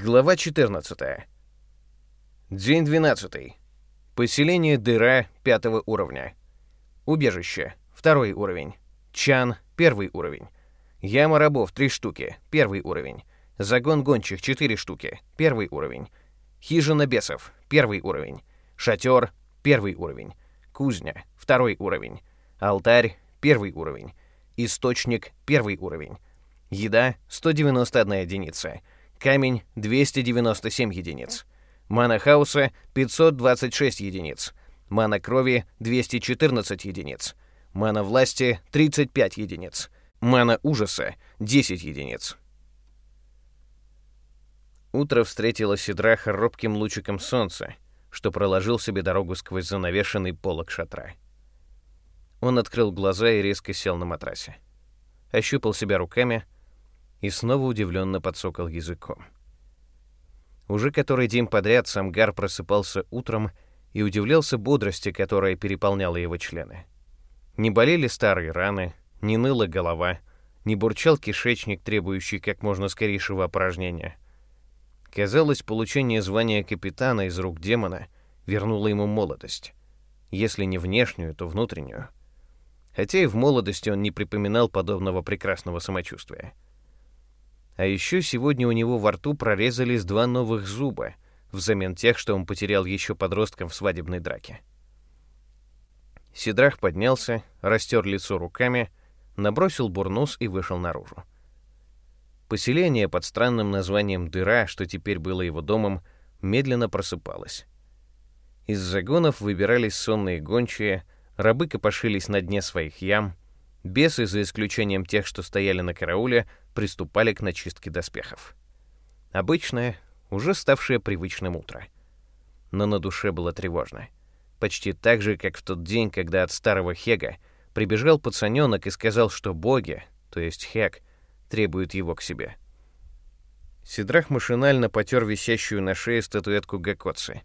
Глава 14. День 12. Поселение Дыра пятого уровня. Убежище второй уровень. Чан первый уровень. Яма рабов три штуки первый уровень. Загон гончих четыре штуки первый уровень. Хижина бесов первый уровень. Шатер первый уровень. Кузня второй уровень. Алтарь первый уровень. Источник первый уровень. Еда 191 единица. Камень — 297 единиц. Мана хаоса — 526 единиц. Мана крови — 214 единиц. Мана власти — 35 единиц. Мана ужаса — 10 единиц. Утро встретило Сидраха робким лучиком солнца, что проложил себе дорогу сквозь занавешенный полог шатра. Он открыл глаза и резко сел на матрасе. Ощупал себя руками — и снова удивленно подсокал языком. Уже который день подряд Самгар просыпался утром и удивлялся бодрости, которая переполняла его члены. Не болели старые раны, не ныла голова, не бурчал кишечник, требующий как можно скорейшего опорожнения. Казалось, получение звания капитана из рук демона вернуло ему молодость. Если не внешнюю, то внутреннюю. Хотя и в молодости он не припоминал подобного прекрасного самочувствия. А еще сегодня у него во рту прорезались два новых зуба, взамен тех, что он потерял еще подростком в свадебной драке. Сидрах поднялся, растер лицо руками, набросил бурнус и вышел наружу. Поселение под странным названием «Дыра», что теперь было его домом, медленно просыпалось. Из загонов выбирались сонные гончие, рабы копошились на дне своих ям, бесы, за исключением тех, что стояли на карауле, приступали к начистке доспехов. Обычное, уже ставшее привычным утро. Но на душе было тревожно. Почти так же, как в тот день, когда от старого Хега прибежал пацаненок и сказал, что боги, то есть Хег, требуют его к себе. Сидрах машинально потер висящую на шее статуэтку Гакоцы.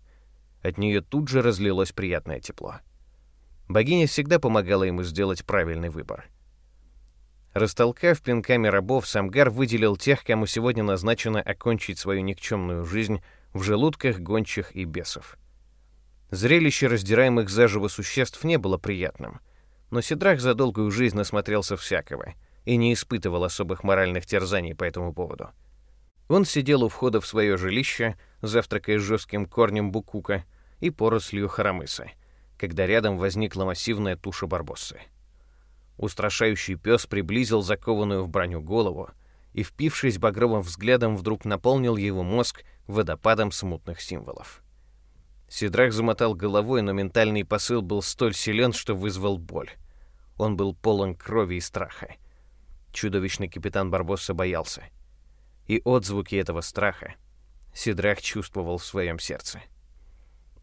От нее тут же разлилось приятное тепло. Богиня всегда помогала ему сделать правильный выбор. Растолкав пинками рабов, Самгар выделил тех, кому сегодня назначено окончить свою никчемную жизнь в желудках гончих и бесов. Зрелище раздираемых заживо существ не было приятным, но Сидрах за долгую жизнь насмотрелся всякого и не испытывал особых моральных терзаний по этому поводу. Он сидел у входа в свое жилище, завтракая жестким корнем букука и порослью харамыса, когда рядом возникла массивная туша барбоссы. Устрашающий пес приблизил закованную в броню голову и, впившись багровым взглядом, вдруг наполнил его мозг водопадом смутных символов. Сидрах замотал головой, но ментальный посыл был столь силен, что вызвал боль. Он был полон крови и страха. Чудовищный капитан Барбосса боялся. И отзвуки этого страха Сидрах чувствовал в своем сердце.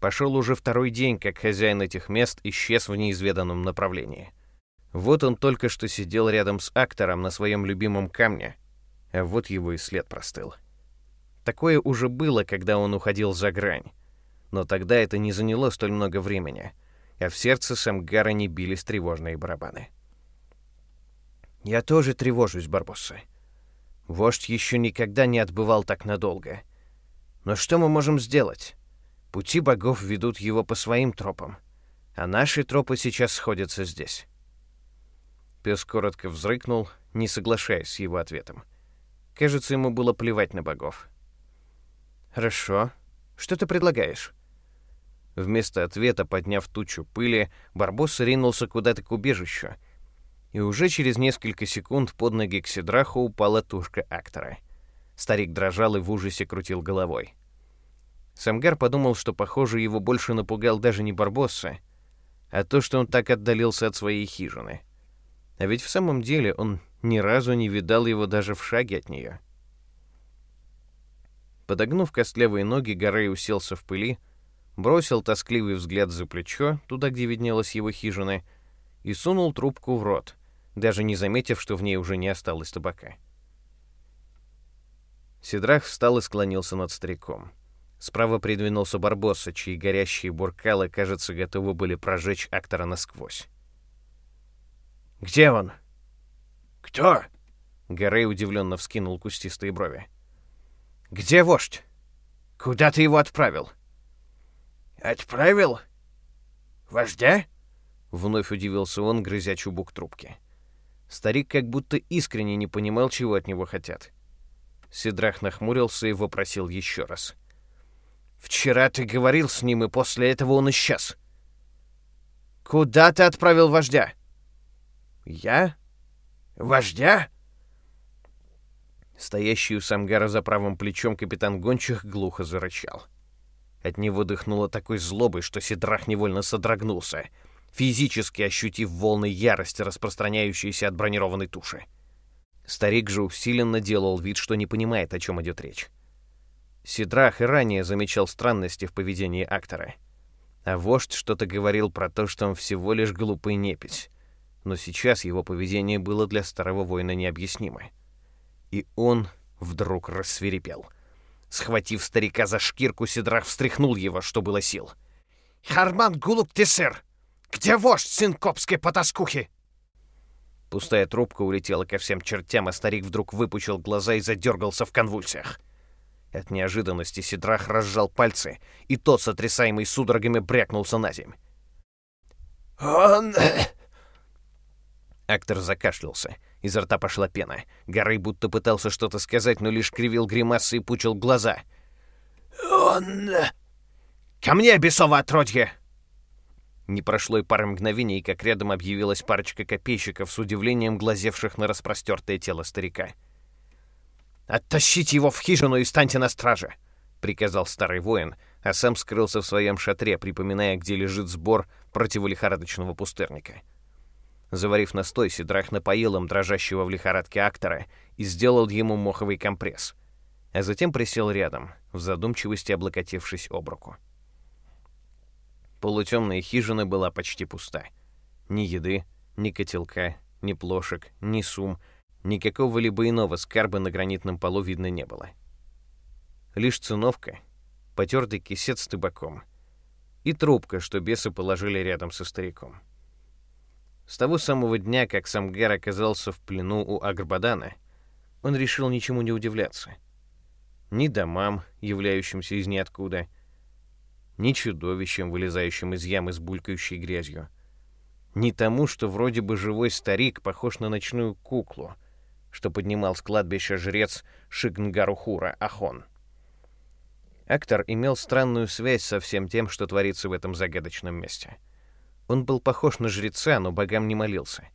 Пошел уже второй день, как хозяин этих мест исчез в неизведанном направлении — вот он только что сидел рядом с актором на своем любимом камне, а вот его и след простыл. Такое уже было, когда он уходил за грань. Но тогда это не заняло столь много времени, а в сердце Самгара не бились тревожные барабаны. «Я тоже тревожусь, Барбосса. Вождь еще никогда не отбывал так надолго. Но что мы можем сделать? Пути богов ведут его по своим тропам, а наши тропы сейчас сходятся здесь». Пес коротко взрыкнул, не соглашаясь с его ответом. Кажется, ему было плевать на богов. «Хорошо. Что ты предлагаешь?» Вместо ответа, подняв тучу пыли, Барбос ринулся куда-то к убежищу. И уже через несколько секунд под ноги к Сидраху упала тушка актора. Старик дрожал и в ужасе крутил головой. Самгар подумал, что, похоже, его больше напугал даже не Барбосса, а то, что он так отдалился от своей хижины — а ведь в самом деле он ни разу не видал его даже в шаге от нее. Подогнув костлявые ноги, Горей уселся в пыли, бросил тоскливый взгляд за плечо, туда, где виднелась его хижина, и сунул трубку в рот, даже не заметив, что в ней уже не осталось табака. Сидрах встал и склонился над стариком. Справа придвинулся Барбосса, чьи горящие буркалы, кажется, готовы были прожечь актора насквозь. Где он?» «Кто?» Гарей удивленно вскинул кустистые брови. «Где вождь? Куда ты его отправил?» «Отправил? Вождя?» — вновь удивился он, грызя чубук трубки. Старик как будто искренне не понимал, чего от него хотят. Сидрах нахмурился и вопросил еще раз. «Вчера ты говорил с ним, и после этого он исчез. Куда ты отправил вождя?» «Я? Вождя?» Стоящий у Самгара за правым плечом капитан Гончих глухо зарычал. От него дыхнуло такой злобой, что Сидрах невольно содрогнулся, физически ощутив волны ярости, распространяющиеся от бронированной туши. Старик же усиленно делал вид, что не понимает, о чем идет речь. Сидрах и ранее замечал странности в поведении актора. А вождь что-то говорил про то, что он всего лишь глупый непись. Но сейчас его поведение было для старого воина необъяснимо. И он вдруг рассверепел. Схватив старика за шкирку, Сидрах встряхнул его, что было сил. «Харман Гулук Тесер! Где вождь сын копской потаскухи?» Пустая трубка улетела ко всем чертям, а старик вдруг выпучил глаза и задергался в конвульсиях. От неожиданности Сидрах разжал пальцы, и тот, сотрясаемый судорогами, брякнулся на земь. «Он...» Актор закашлялся. Изо рта пошла пена. Горы будто пытался что-то сказать, но лишь кривил гримасы и пучил глаза. «Он...» «Ко мне, бесово отродье!» Не прошло и пары мгновений, как рядом объявилась парочка копейщиков с удивлением глазевших на распростертое тело старика. «Оттащите его в хижину и станьте на страже!» — приказал старый воин, а сам скрылся в своем шатре, припоминая, где лежит сбор противолихорадочного пустырника. Заварив настой, Сидрах напоил им дрожащего в лихорадке актора и сделал ему моховый компресс, а затем присел рядом, в задумчивости облокотившись об руку. Полутемная хижина была почти пуста. Ни еды, ни котелка, ни плошек, ни сум, никакого либо иного скарба на гранитном полу видно не было. Лишь циновка, потертый кисет с табаком и трубка, что бесы положили рядом со стариком. С того самого дня, как Самгар оказался в плену у Агрбадана, он решил ничему не удивляться. Ни домам, являющимся из ниоткуда, ни чудовищем, вылезающим из ямы с булькающей грязью, ни тому, что вроде бы живой старик похож на ночную куклу, что поднимал с кладбища жрец Шигнгарухура Ахон. Актор имел странную связь со всем тем, что творится в этом загадочном месте. Он был похож на жреца, но богам не молился.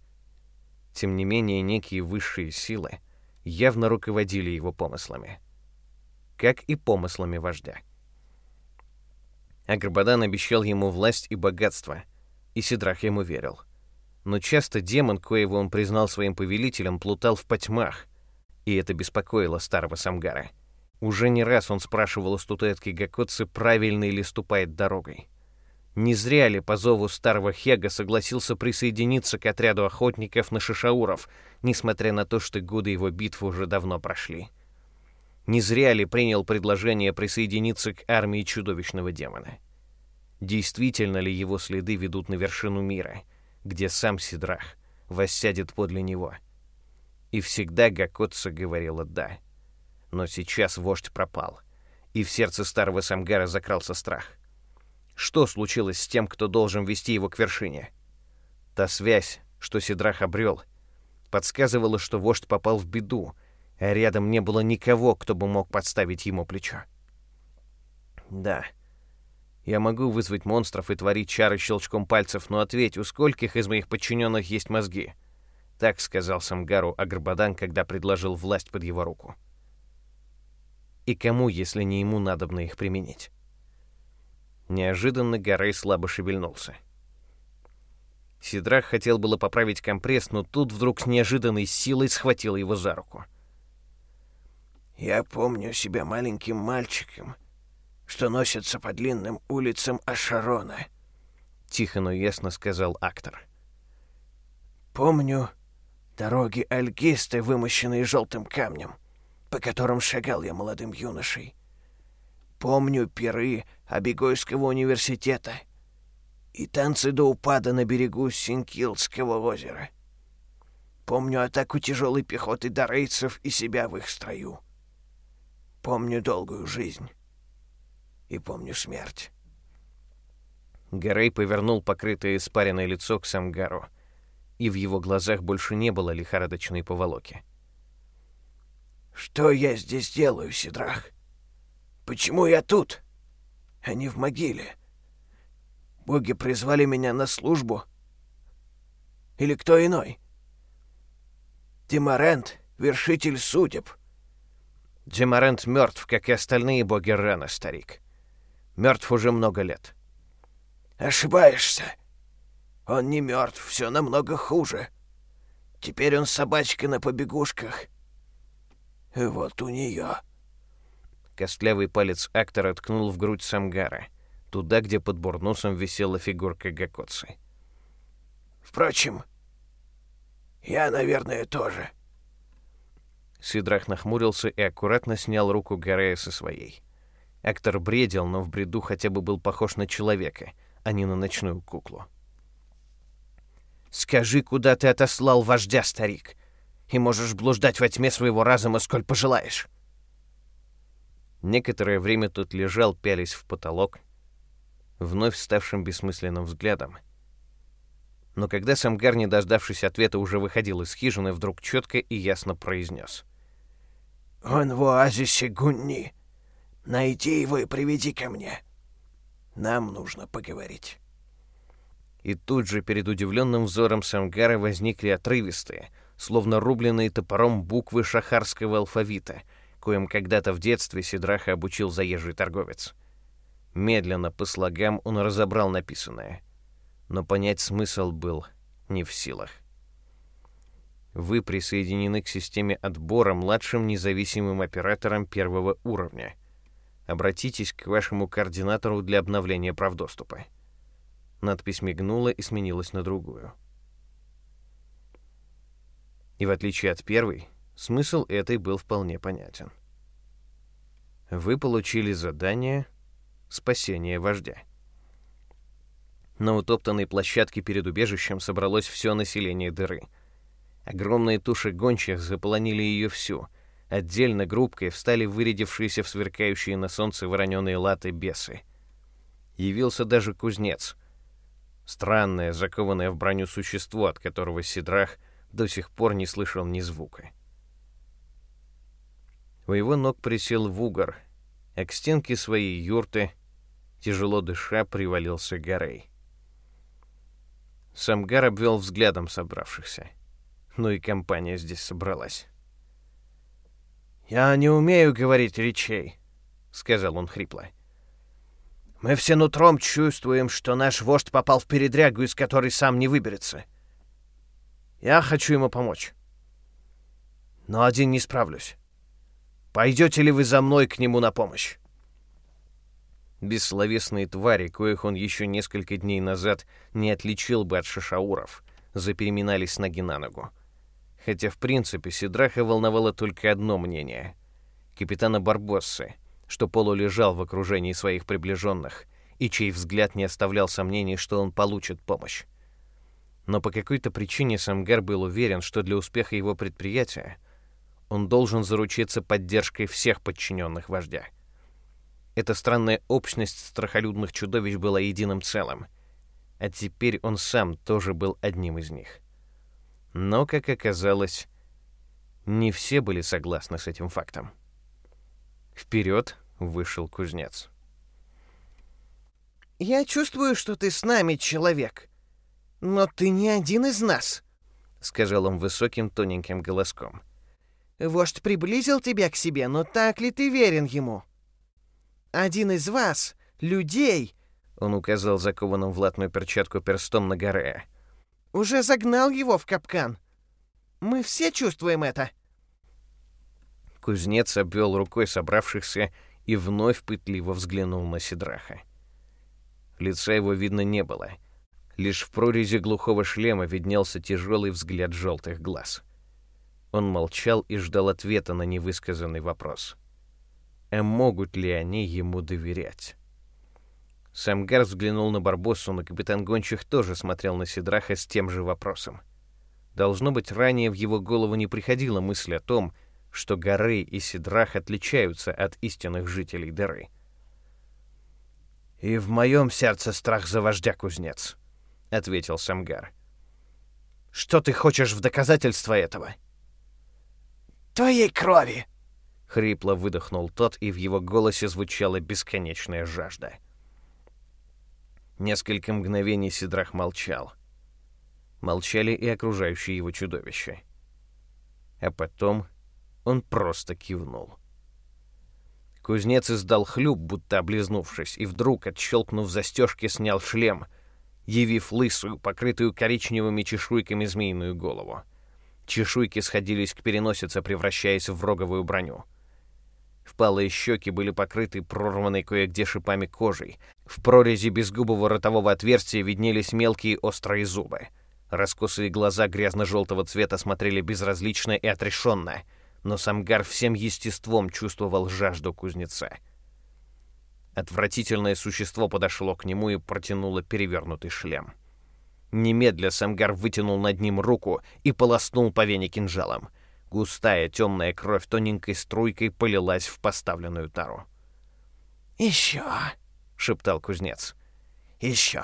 Тем не менее, некие высшие силы явно руководили его помыслами. Как и помыслами вождя. Агрбадан обещал ему власть и богатство, и Сидрах ему верил. Но часто демон, коего он признал своим повелителем, плутал в потьмах, и это беспокоило старого Самгара. Уже не раз он спрашивал у статуэтки Гакотцы, правильно ли ступает дорогой. Не зря ли по зову старого Хега согласился присоединиться к отряду охотников на шишауров, несмотря на то, что годы его битвы уже давно прошли. Не зря ли принял предложение присоединиться к армии чудовищного демона? Действительно ли его следы ведут на вершину мира, где сам Сидрах воссядет подле него? И всегда Гакотса говорила «да». Но сейчас вождь пропал, и в сердце старого Самгара закрался страх. Что случилось с тем, кто должен вести его к вершине? Та связь, что Сидрах обрел, подсказывала, что вождь попал в беду, а рядом не было никого, кто бы мог подставить ему плечо. Да, я могу вызвать монстров и творить чары щелчком пальцев, но ответь, у скольких из моих подчиненных есть мозги? Так сказал Самгару Агрбадан, когда предложил власть под его руку. И кому, если не ему, надобно их применить? Неожиданно Гарей слабо шевельнулся. Сидрах хотел было поправить компресс, но тут вдруг с неожиданной силой схватил его за руку. Я помню себя маленьким мальчиком, что носится по длинным улицам Ашарона. Тихо, но ясно сказал актор. Помню дороги Альгисты, вымощенные желтым камнем, по которым шагал я молодым юношей. Помню пиры Абигойского университета и танцы до упада на берегу Синкилского озера. Помню атаку тяжелой пехоты дарейцев и себя в их строю. Помню долгую жизнь. И помню смерть. Гарей повернул покрытое испаренное лицо к Самгару, и в его глазах больше не было лихорадочной поволоки. «Что я здесь делаю, Сидрах? Почему я тут, не в могиле? Боги призвали меня на службу? Или кто иной? Тимарент — вершитель судеб». Демарент мертв, как и остальные боги Рена, старик. Мертв уже много лет. Ошибаешься. Он не мертв, все намного хуже. Теперь он собачка на побегушках. И вот у нее. Костлявый палец актора ткнул в грудь Самгара, туда, где под бурнусом висела фигурка Гакоцы. Впрочем, я, наверное, тоже. Сидрах нахмурился и аккуратно снял руку Гарея со своей. Актор бредил, но в бреду хотя бы был похож на человека, а не на ночную куклу. «Скажи, куда ты отослал вождя, старик, и можешь блуждать во тьме своего разума, сколь пожелаешь». Некоторое время тот лежал, пялись в потолок, вновь ставшим бессмысленным взглядом. Но когда Самгар, не дождавшись ответа, уже выходил из хижины, вдруг четко и ясно произнес — он в оазисе Гунни. Найди его и приведи ко мне. Нам нужно поговорить». И тут же перед удивленным взором Самгара возникли отрывистые, словно рубленные топором буквы шахарского алфавита, коим когда-то в детстве Сидраха обучил заезжий торговец. Медленно, по слогам, он разобрал написанное. Но понять смысл был не в силах. Вы присоединены к системе отбора младшим независимым оператором первого уровня. Обратитесь к вашему координатору для обновления прав доступа. Надпись мигнула и сменилась на другую. И в отличие от первой, смысл этой был вполне понятен. Вы получили задание «Спасение вождя». На утоптанной площадке перед убежищем собралось все население дыры — Огромные туши гончих заполонили ее всю. Отдельно группкой встали вырядившиеся в сверкающие на солнце вороненые латы бесы. Явился даже кузнец. Странное, закованное в броню существо, от которого Сидрах до сих пор не слышал ни звука. У его ног присел вугор, а к стенке своей юрты, тяжело дыша, привалился Гарей. Самгар обвел взглядом собравшихся. Ну и компания здесь собралась. «Я не умею говорить речей», — сказал он хрипло. «Мы все нутром чувствуем, что наш вождь попал в передрягу, из которой сам не выберется. Я хочу ему помочь. Но один не справлюсь. Пойдете ли вы за мной к нему на помощь?» Бессловесные твари, коих он еще несколько дней назад не отличил бы от шишауров, запереминались с ноги на ногу хотя в принципе Сидраха волновало только одно мнение — капитана Барбоссы, что полулежал в окружении своих приближенных и чей взгляд не оставлял сомнений, что он получит помощь. Но по какой-то причине Самгар был уверен, что для успеха его предприятия он должен заручиться поддержкой всех подчиненных вождя. Эта странная общность страхолюдных чудовищ была единым целым, а теперь он сам тоже был одним из них. Но, как оказалось, не все были согласны с этим фактом. Вперед вышел кузнец. «Я чувствую, что ты с нами, человек, но ты не один из нас», — сказал он высоким тоненьким голоском. «Вождь приблизил тебя к себе, но так ли ты верен ему? Один из вас, людей, — он указал закованным в латную перчатку перстом на горе, — уже загнал его в капкан. Мы все чувствуем это. Кузнец обвел рукой собравшихся и вновь пытливо взглянул на Сидраха. Лица его видно не было. Лишь в прорези глухого шлема виднелся тяжелый взгляд желтых глаз. Он молчал и ждал ответа на невысказанный вопрос. А могут ли они ему доверять? Самгар взглянул на Барбоссу, но капитан Гончих тоже смотрел на Сидраха с тем же вопросом. Должно быть, ранее в его голову не приходила мысль о том, что горы и Сидрах отличаются от истинных жителей дыры. «И в моем сердце страх за вождя, кузнец», — ответил Самгар. «Что ты хочешь в доказательство этого?» «Твоей крови!» — хрипло выдохнул тот, и в его голосе звучала бесконечная жажда. Несколько мгновений Сидрах молчал. Молчали и окружающие его чудовища. А потом он просто кивнул. Кузнец издал хлюп, будто облизнувшись, и вдруг, отщелкнув застежки, снял шлем, явив лысую, покрытую коричневыми чешуйками змеиную голову. Чешуйки сходились к переносице, превращаясь в роговую броню. Впалые щеки были покрыты прорванной кое-где шипами кожей. В прорези безгубого ротового отверстия виднелись мелкие острые зубы. Раскосые глаза грязно-желтого цвета смотрели безразлично и отрешенно — но Самгар всем естеством чувствовал жажду кузнеца. Отвратительное существо подошло к нему и протянуло перевернутый шлем. Немедля Самгар вытянул над ним руку и полоснул по вене кинжалом. Густая темная кровь тоненькой струйкой полилась в поставленную тару. «Еще!» — шептал кузнец. «Еще!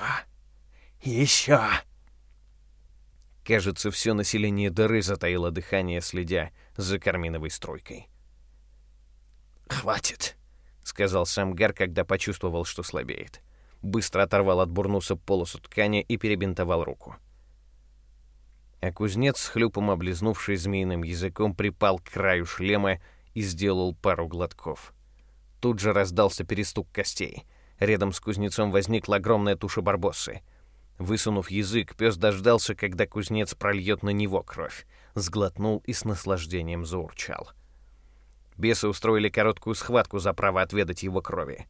Еще!» Кажется, все население дыры затаило дыхание, следя за карминовой стройкой. «Хватит», — сказал сам Гар, когда почувствовал, что слабеет. Быстро оторвал от бурнуса полосу ткани и перебинтовал руку. А кузнец, с хлюпом облизнувший змеиным языком, припал к краю шлема и сделал пару глотков. Тут же раздался перестук костей. Рядом с кузнецом возникла огромная туша барбоссы. Высунув язык, пес дождался, когда кузнец прольет на него кровь сглотнул и с наслаждением заурчал. Бесы устроили короткую схватку за право отведать его крови.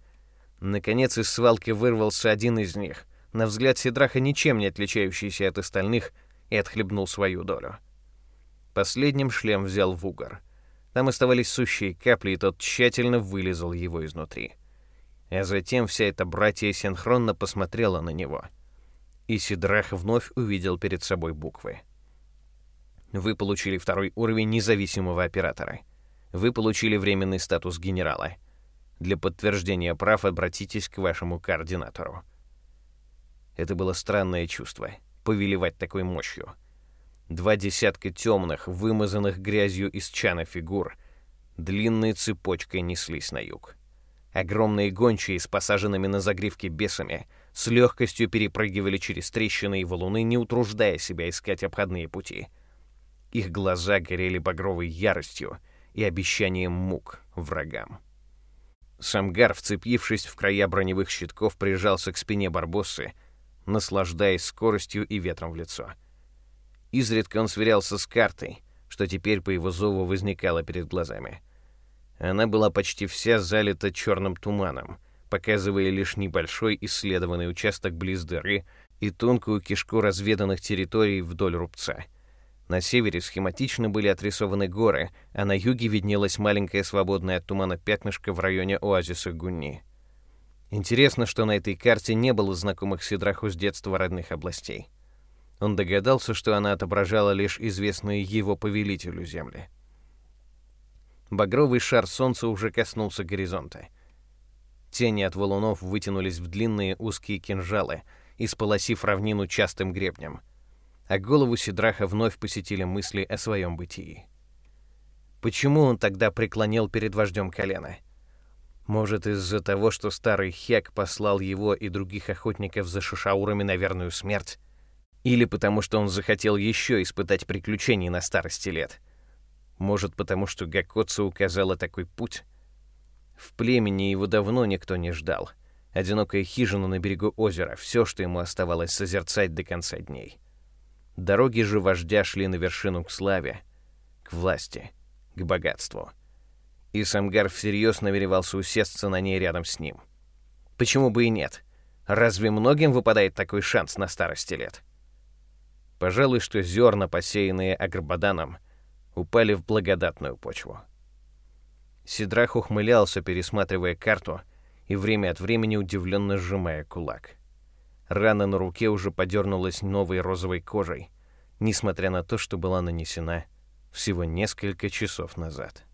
Наконец из свалки вырвался один из них, на взгляд Сидраха ничем не отличающийся от остальных, и отхлебнул свою долю. Последним шлем взял в угор. Там оставались сущие капли, и тот тщательно вылезал его изнутри. А затем вся эта братья синхронно посмотрела на него. И Сидрах вновь увидел перед собой буквы — вы получили второй уровень независимого оператора. Вы получили временный статус генерала. Для подтверждения прав обратитесь к вашему координатору. Это было странное чувство — повелевать такой мощью. Два десятка темных, вымазанных грязью из чана фигур, длинной цепочкой неслись на юг. Огромные гончие с посаженными на загривке бесами с легкостью перепрыгивали через трещины и валуны, не утруждая себя искать обходные пути — их глаза горели багровой яростью и обещанием мук врагам. Самгар, вцепившись в края броневых щитков, прижался к спине Барбоссы, наслаждаясь скоростью и ветром в лицо. Изредка он сверялся с картой, что теперь по его зову возникало перед глазами. Она была почти вся залита черным туманом, показывая лишь небольшой исследованный участок близ дыры и тонкую кишку разведанных территорий вдоль рубца — на севере схематично были отрисованы горы, а на юге виднелась маленькая свободная от тумана пятнышко в районе оазиса Гунни. Интересно, что на этой карте не было знакомых Сидраху с детства родных областей. Он догадался, что она отображала лишь известные его повелителю земли. Багровый шар солнца уже коснулся горизонта. Тени от валунов вытянулись в длинные узкие кинжалы, исполосив равнину частым гребнем — а голову Сидраха вновь посетили мысли о своем бытии. Почему он тогда преклонил перед вождем колено? Может, из-за того, что старый Хек послал его и других охотников за шишаурами на верную смерть? Или потому, что он захотел еще испытать приключений на старости лет? Может, потому, что Гакоца указала такой путь? В племени его давно никто не ждал. Одинокая хижина на берегу озера — все, что ему оставалось созерцать до конца дней. Дороги же вождя шли на вершину к славе, к власти, к богатству. И Самгар всерьез намеревался усесться на ней рядом с ним. Почему бы и нет? Разве многим выпадает такой шанс на старости лет? Пожалуй, что зерна, посеянные Агрбаданом, упали в благодатную почву. Сидрах ухмылялся, пересматривая карту и время от времени удивленно сжимая кулак. Рана на руке уже подернулась новой розовой кожей, несмотря на то, что была нанесена всего несколько часов назад.